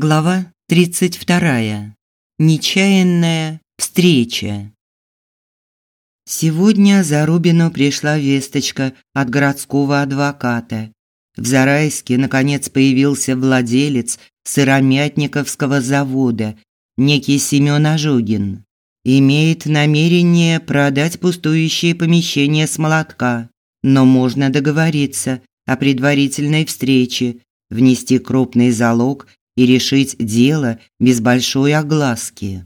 Глава 32. Нечаянная встреча. Сегодня за Рубину пришла весточка от городского адвоката. В Зарайске наконец появился владелец сыромятниковского завода, некий Семен Ожогин. Имеет намерение продать пустующее помещение с молотка, но можно договориться о предварительной встрече, внести крупный залог – и решить дело без большой огласки.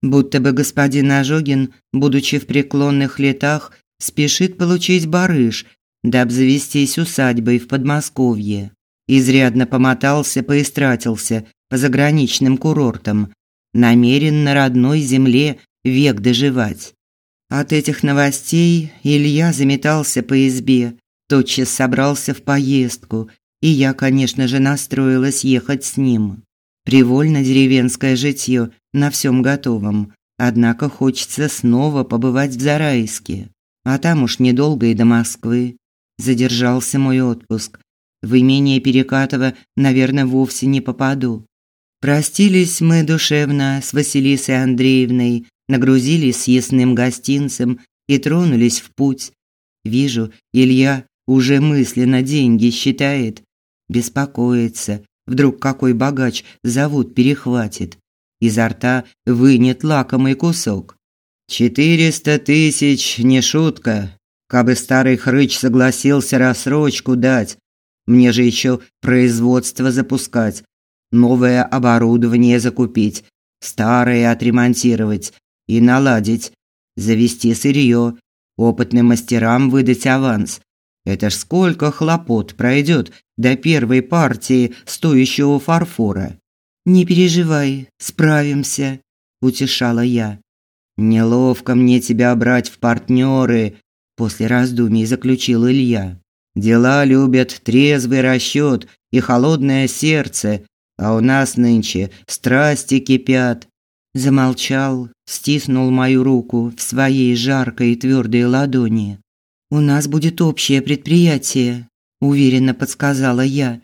Будто бы господин Ожогин, будучи в преклонных летах, спешит получить барыш, да обзавестись усадьбой в Подмосковье. Изрядно помотался, поистратился по заграничным курортам, намерен на родной земле век доживать. От этих новостей Илья заметался по избе, тотчас собрался в поездку и я, конечно же, настроилась ехать с ним. Привольно деревенское житье на всем готовом, однако хочется снова побывать в Зарайске. А там уж недолго и до Москвы. Задержался мой отпуск. В имение Перекатова, наверное, вовсе не попаду. Простились мы душевно с Василисой Андреевной, нагрузились съестным гостинцем и тронулись в путь. Вижу, Илья уже мысленно деньги считает, беспокоится, вдруг какой богач зовут перехватит. Изо рта вынет лакомый кусок. «Четыреста тысяч не шутка. Кабы старый хрыч согласился рассрочку дать, мне же еще производство запускать, новое оборудование закупить, старое отремонтировать и наладить, завести сырье, опытным мастерам выдать аванс, это ж сколько хлопот пройдет до первой партии стоящего фарфора. Не переживай, справимся, утешала я. Неловко мне тебя брать в партнеры, после раздумий заключил Илья. Дела любят трезвый расчет и холодное сердце, а у нас нынче страсти кипят. Замолчал, стиснул мою руку в своей жаркой и твердой ладони. У нас будет общее предприятие, уверенно подсказала я.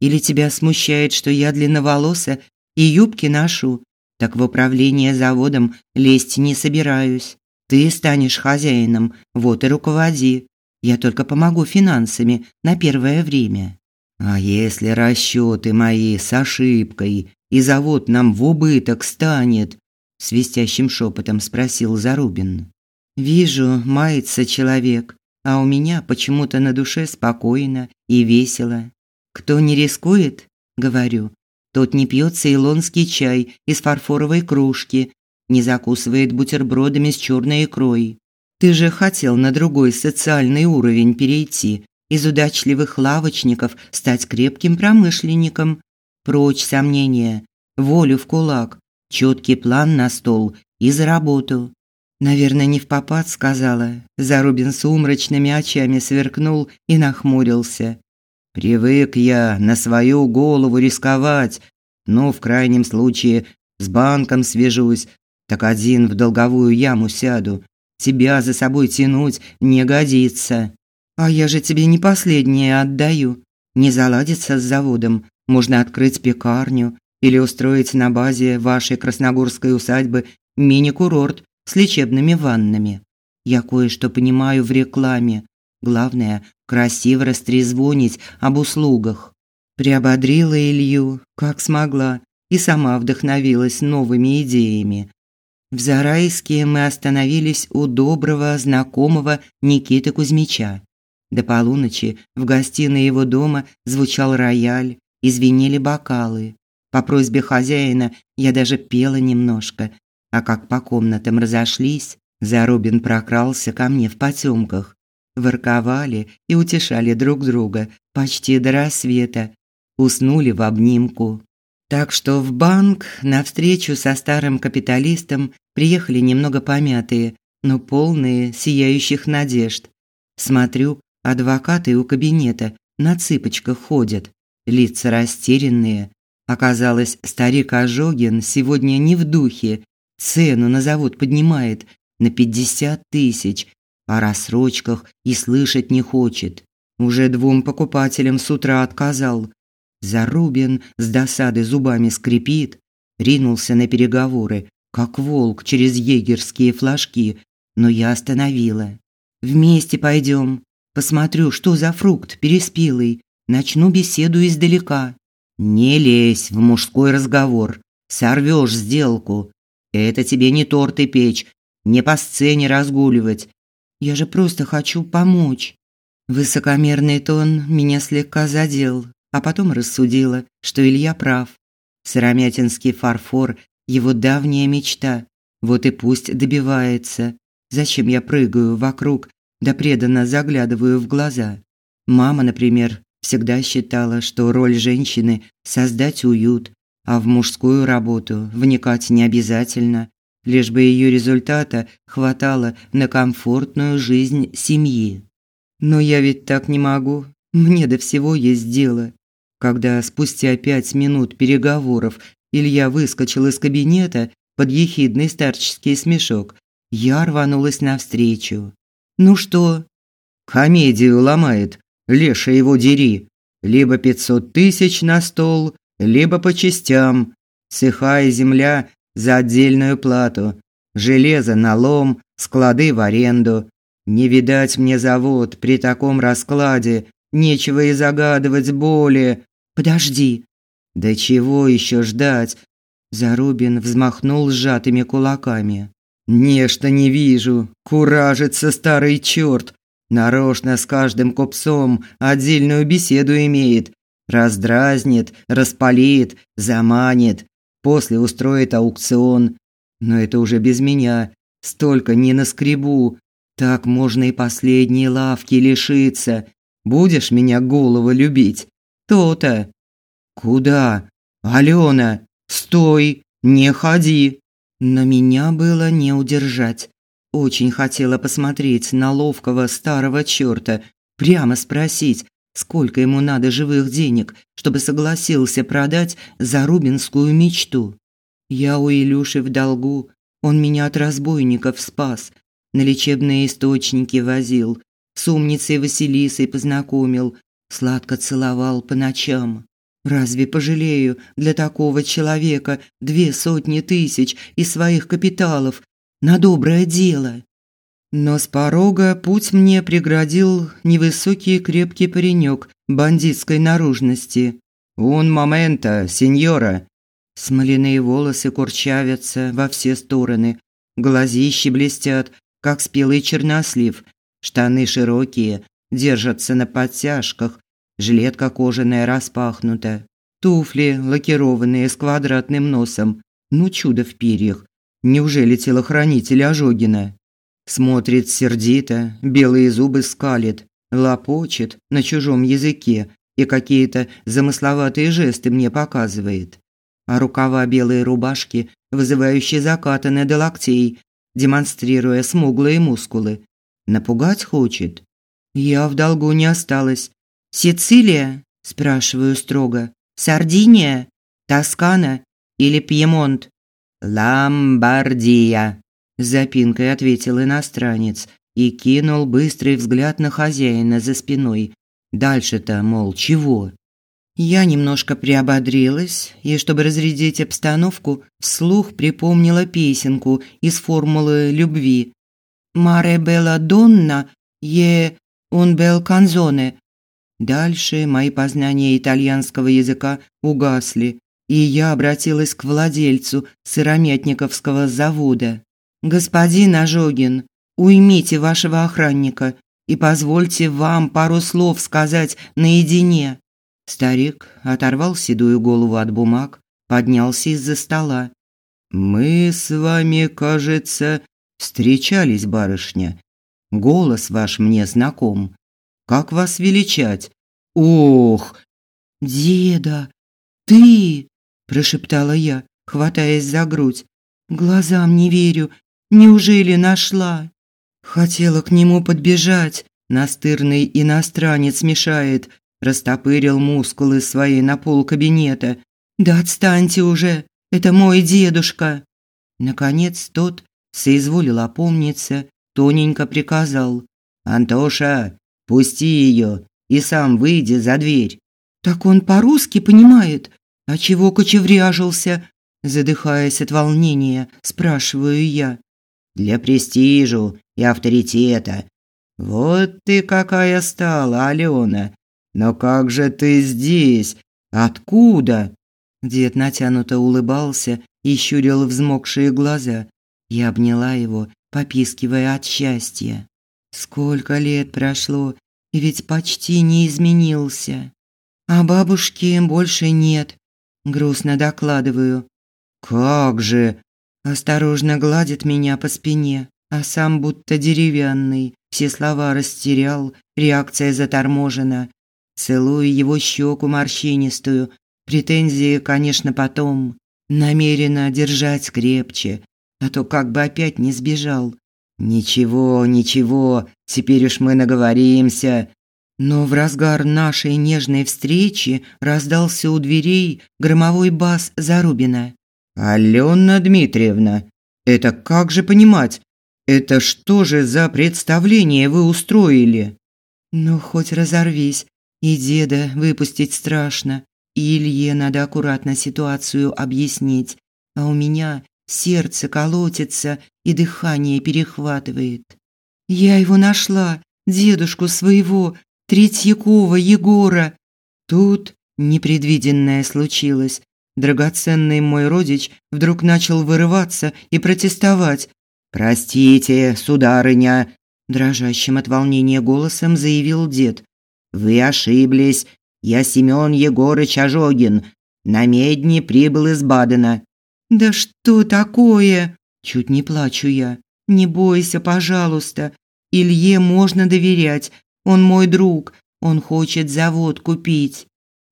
Или тебя смущает, что я длинноволоса и юбки ношу? Так в управление заводом лезть не собираюсь. Ты станешь хозяином, вот и руководи. Я только помогу финансами на первое время. А если расчеты мои с ошибкой, и завод нам в убыток станет? свистящим шепотом спросил Зарубин. Вижу, мается человек, а у меня почему-то на душе спокойно и весело. Кто не рискует, говорю, тот не пьет цейлонский чай из фарфоровой кружки, не закусывает бутербродами с черной икрой. Ты же хотел на другой социальный уровень перейти, из удачливых лавочников стать крепким промышленником. Прочь сомнения, волю в кулак, четкий план на стол и за работу. Наверное, не в попад сказала. Зарубин сумрачными очами сверкнул и нахмурился. Привык я на свою голову рисковать, но в крайнем случае с банком свяжусь, так один в долговую яму сяду. Тебя за собой тянуть не годится. А я же тебе не последнее отдаю. Не заладится с заводом, можно открыть пекарню или устроить на базе вашей красногорской усадьбы мини-курорт с лечебными ваннами. Я кое-что понимаю в рекламе. Главное красиво растрезвонить об услугах. Приободрила Илью, как смогла, и сама вдохновилась новыми идеями. В Зарайске мы остановились у доброго знакомого Никиты Кузьмича. До полуночи в гостиной его дома звучал рояль, и звенели бокалы. По просьбе хозяина я даже пела немножко, а как по комнатам разошлись, Зарубин прокрался ко мне в потемках. Ворковали и утешали друг друга почти до рассвета. Уснули в обнимку. Так что в банк на встречу со старым капиталистом приехали немного помятые, но полные сияющих надежд. Смотрю, адвокаты у кабинета на цыпочках ходят, лица растерянные. Оказалось, старик Ожогин сегодня не в духе Цену на завод поднимает на 50 тысяч, о рассрочках и слышать не хочет. Уже двум покупателям с утра отказал. Зарубин с досады зубами скрипит, ринулся на переговоры, как волк через егерские флажки, но я остановила. Вместе пойдем. Посмотрю, что за фрукт переспелый. Начну беседу издалека. Не лезь в мужской разговор. Сорвешь сделку. Это тебе не торты печь, не по сцене разгуливать. Я же просто хочу помочь. Высокомерный тон меня слегка задел, а потом рассудила, что Илья прав. Сыромятинский фарфор – его давняя мечта. Вот и пусть добивается. Зачем я прыгаю вокруг, да преданно заглядываю в глаза? Мама, например, всегда считала, что роль женщины – создать уют, а в мужскую работу вникать не обязательно, лишь бы ее результата хватало на комфортную жизнь семьи. Но я ведь так не могу. Мне до всего есть дело. Когда спустя пять минут переговоров Илья выскочил из кабинета под ехидный старческий смешок, я рванулась навстречу. «Ну что?» «Комедию ломает. Леша его дери. Либо пятьсот тысяч на стол, либо по частям. Сыхая земля за отдельную плату. Железо на лом, склады в аренду. Не видать мне завод при таком раскладе. Нечего и загадывать более. Подожди. Да чего еще ждать? Зарубин взмахнул сжатыми кулаками. Нечто не вижу. Куражится старый черт. Нарочно с каждым купцом отдельную беседу имеет. Раздразнит, распалит, заманит. После устроит аукцион. Но это уже без меня. Столько не наскребу. Так можно и последней лавки лишиться. Будешь меня голову любить? То-то. Куда? Алена, стой, не ходи. Но меня было не удержать. Очень хотела посмотреть на ловкого старого чёрта, прямо спросить, сколько ему надо живых денег, чтобы согласился продать зарубинскую мечту. Я у Илюши в долгу, он меня от разбойников спас, на лечебные источники возил, с умницей Василисой познакомил, сладко целовал по ночам. Разве пожалею для такого человека две сотни тысяч из своих капиталов на доброе дело? Но с порога путь мне преградил невысокий крепкий паренек бандитской наружности. «Un момента, сеньора!» Смоляные волосы курчавятся во все стороны, глазищи блестят, как спелый чернослив. Штаны широкие, держатся на подтяжках, жилетка кожаная распахнута, туфли лакированные с квадратным носом. Ну чудо в перьях. Неужели телохранитель Ожогина? Смотрит сердито, белые зубы скалит, лопочет на чужом языке и какие-то замысловатые жесты мне показывает. А рукава белой рубашки вызывающе закатаны до локтей, демонстрируя смуглые мускулы. Напугать хочет. Я в долгу не осталась. Сицилия? спрашиваю строго. Сардиния? Тоскана или Пьемонт? Ломбардия, запинкой ответил иностранец и кинул быстрый взгляд на хозяина за спиной. Дальше-то, мол, чего? Я немножко приободрилась и, чтобы разрядить обстановку, вслух припомнила песенку из формулы любви. «Маре белла донна е un bel canzone». Дальше мои познания итальянского языка угасли, и я обратилась к владельцу сыромятниковского завода. «Господин Ожогин, уймите вашего охранника и позвольте вам пару слов сказать наедине». Старик оторвал седую голову от бумаг, поднялся из-за стола. Мы с вами, кажется, встречались, барышня. Голос ваш мне знаком. Как вас величать? Ох, деда, ты, прошептала я, хватаясь за грудь. Глазам не верю. Неужели нашла? Хотела к нему подбежать. Настырный иностранец мешает, растопырил мускулы свои на пол кабинета. «Да отстаньте уже, это мой дедушка!» Наконец тот соизволил опомниться, тоненько приказал. «Антоша, пусти ее и сам выйди за дверь». Так он по-русски понимает? А чего кочевряжился? Задыхаясь от волнения, спрашиваю я. Для престижу и авторитета. Вот ты какая стала, Алена. Но как же ты здесь? Откуда? Дед натянуто улыбался и щурил взмокшие глаза. Я обняла его, попискивая от счастья. Сколько лет прошло, и ведь почти не изменился. А бабушки больше нет, грустно докладываю. Как же? Осторожно гладит меня по спине, а сам будто деревянный, все слова растерял, реакция заторможена. Целую его щеку морщинистую. Претензии, конечно, потом. Намерена держать крепче, а то как бы опять не сбежал. Ничего, ничего, теперь уж мы наговоримся. Но в разгар нашей нежной встречи раздался у дверей громовой бас Зарубина. Алена Дмитриевна, это как же понимать? Это что же за представление вы устроили? Ну хоть разорвись. И деда выпустить страшно, и Илье надо аккуратно ситуацию объяснить. А у меня сердце колотится и дыхание перехватывает. Я его нашла, дедушку своего, Третьякова Егора. Тут непредвиденное случилось. Драгоценный мой родич вдруг начал вырываться и протестовать. «Простите, сударыня», – дрожащим от волнения голосом заявил дед. «Вы ошиблись. Я Семен Егорыч Ожогин. На медне прибыл из Бадена». «Да что такое?» – чуть не плачу я. «Не бойся, пожалуйста. Илье можно доверять. Он мой друг. Он хочет завод купить».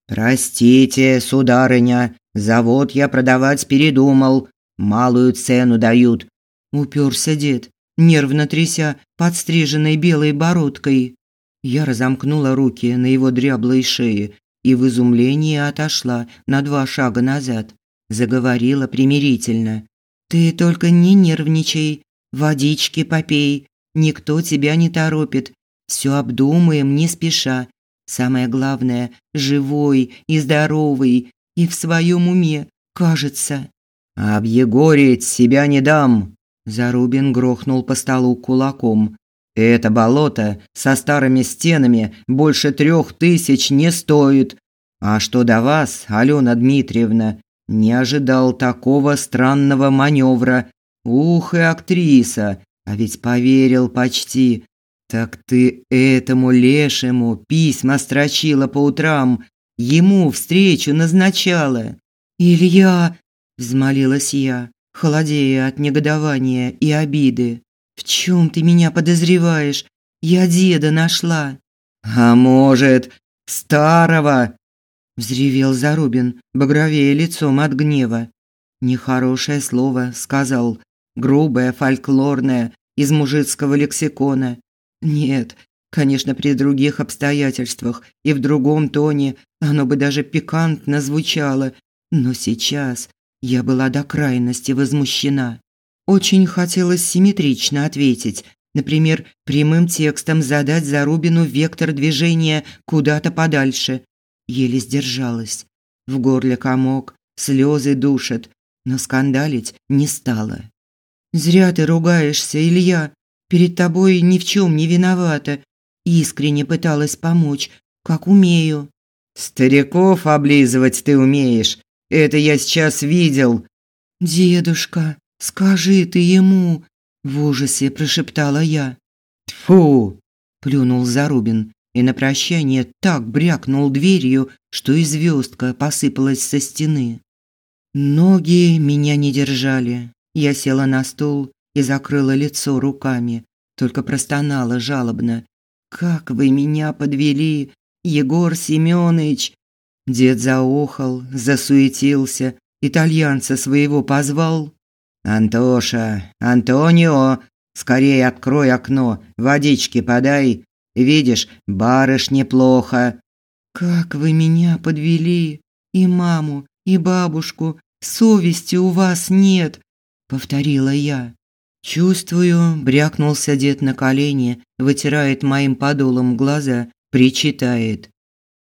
«Простите, сударыня, завод я продавать передумал. Малую цену дают». Уперся дед, нервно тряся подстриженной белой бородкой. Я разомкнула руки на его дряблой шее и в изумлении отошла на два шага назад. Заговорила примирительно. «Ты только не нервничай, водички попей, никто тебя не торопит. Все обдумаем не спеша, Самое главное, живой и здоровый, и в своем уме, кажется. «Объегорить себя не дам!» Зарубин грохнул по столу кулаком. «Это болото со старыми стенами больше трех тысяч не стоит. А что до вас, Алена Дмитриевна, не ожидал такого странного маневра. Ух и актриса, а ведь поверил почти. Так ты этому лешему письма строчила по утрам, ему встречу назначала. Илья, взмолилась я, холодея от негодования и обиды. В чем ты меня подозреваешь? Я деда нашла. А может, старого? взревел Зарубин, багровее лицом от гнева. Нехорошее слово сказал, грубое, фольклорное, из мужицкого лексикона. Нет, конечно, при других обстоятельствах и в другом тоне оно бы даже пикантно звучало, но сейчас я была до крайности возмущена. Очень хотелось симметрично ответить, например, прямым текстом задать Зарубину вектор движения куда-то подальше. Еле сдержалась. В горле комок, слезы душат, но скандалить не стала. «Зря ты ругаешься, Илья. Перед тобой ни в чем не виновата. Искренне пыталась помочь, как умею. Стариков облизывать ты умеешь. Это я сейчас видел. Дедушка, скажи ты ему, в ужасе прошептала я. Фу, плюнул Зарубин и на прощание так брякнул дверью, что и звездка посыпалась со стены. Ноги меня не держали. Я села на стул и закрыла лицо руками, только простонала жалобно: "Как вы меня подвели, Егор Семёныч!" Дед заохал, засуетился, итальянца своего позвал. "Антоша, Антонио, скорее открой окно, водички подай. Видишь, барышне плохо". "Как вы меня подвели, и маму, и бабушку, совести у вас нет", повторила я. Чувствую, брякнулся дед на колени, вытирает моим подолом глаза, причитает.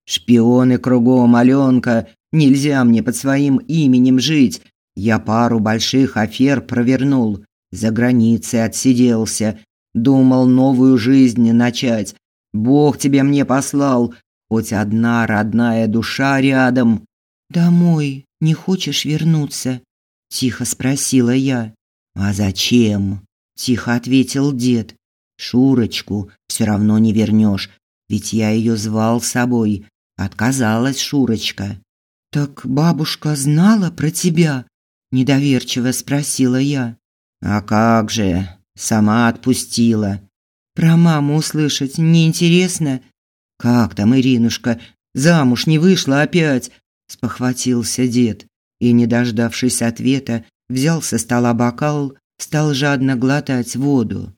Шпионы кругом, Алёнка, нельзя мне под своим именем жить. Я пару больших афер провернул, за границей отсиделся, думал новую жизнь начать. Бог тебе мне послал, хоть одна родная душа рядом. Домой не хочешь вернуться? тихо спросила я. А зачем? тихо ответил дед. Шурочку все равно не вернешь, ведь я ее звал с собой. Отказалась Шурочка. Так бабушка знала про тебя? недоверчиво спросила я. А как же? Сама отпустила. Про маму услышать неинтересно. Как там Иринушка? Замуж не вышла опять, спохватился дед и, не дождавшись ответа, взял со стола бокал, стал жадно глотать воду.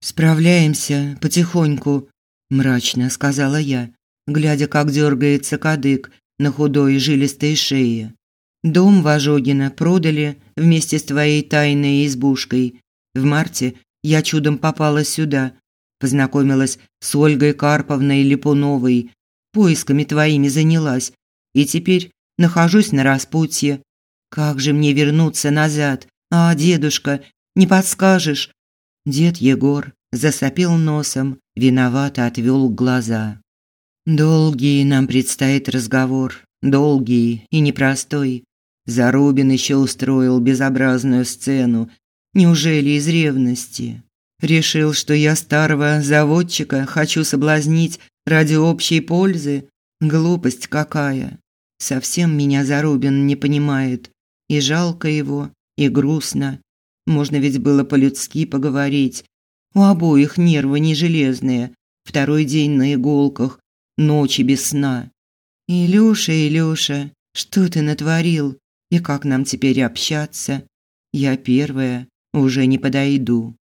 Справляемся потихоньку, мрачно сказала я, глядя, как дергается кадык на худой жилистой шее. Дом в Ожогино продали вместе с твоей тайной избушкой. В марте я чудом попала сюда, познакомилась с Ольгой Карповной Липуновой, поисками твоими занялась, и теперь нахожусь на распутье. Как же мне вернуться назад? А, дедушка, не подскажешь? Дед Егор засопел носом, виновато отвел глаза. Долгий нам предстоит разговор, долгий и непростой. Зарубин еще устроил безобразную сцену. Неужели из ревности? Решил, что я старого заводчика хочу соблазнить ради общей пользы? Глупость какая. Совсем меня Зарубин не понимает. И жалко его, и грустно. Можно ведь было по-людски поговорить. У обоих нервы не железные. Второй день на иголках, ночи без сна. Илюша, Илюша, что ты натворил? И как нам теперь общаться? Я первая, уже не подойду.